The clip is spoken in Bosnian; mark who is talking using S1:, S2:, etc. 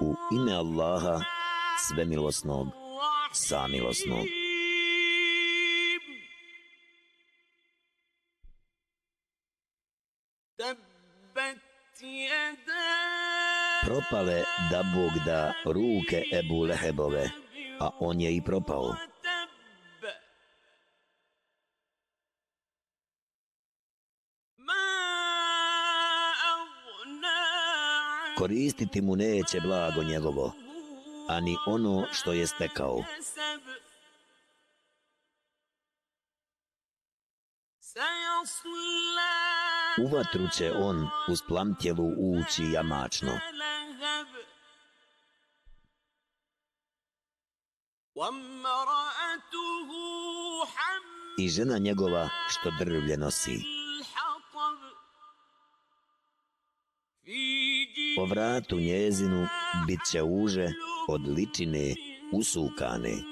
S1: U ime Allaha, svemilosnog, samilosnog. Propale da Bog da ruke Ebu Lehebove, a on je i propao. Koristiti mu neće blago njegovo, ani ono što je stekao. U vatru će on uz plamtjelu ući jamačno. I žena njegova što drvlje nosi. Po vratu njezinu bit će uže od ličine usukane.